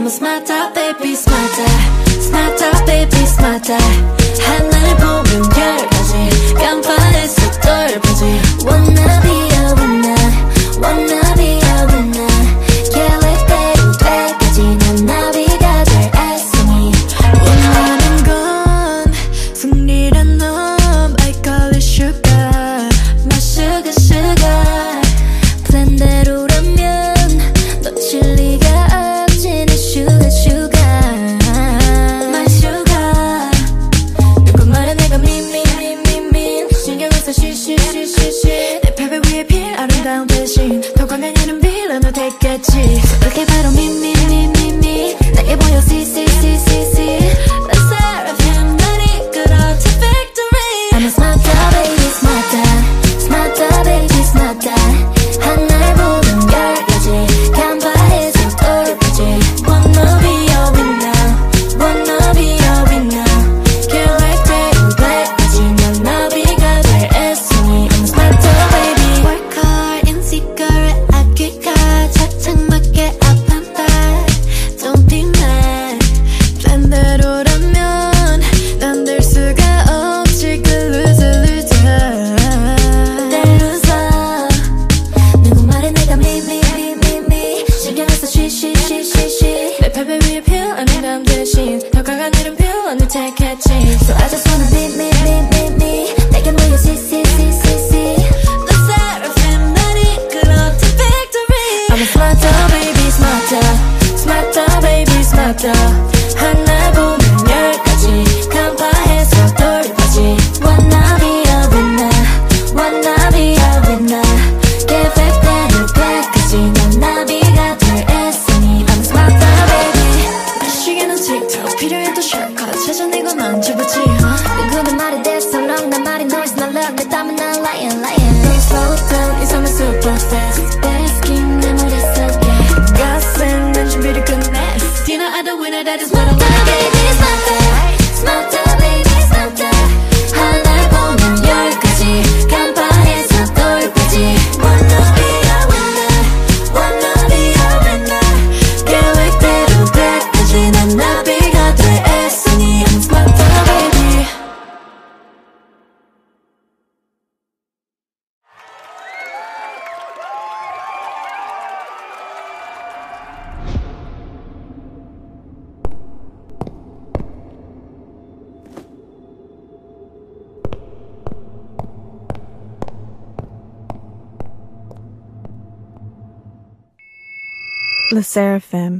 I'm a smarter baby smarter. Smarter baby smarter. 아름다운 대신 더 강한 이름 빌런을 됐겠지. shit shit shit shit 내 팔 위에 pill I mean 더 강한 이름표 오늘 take a chance So I just Le Seraphim.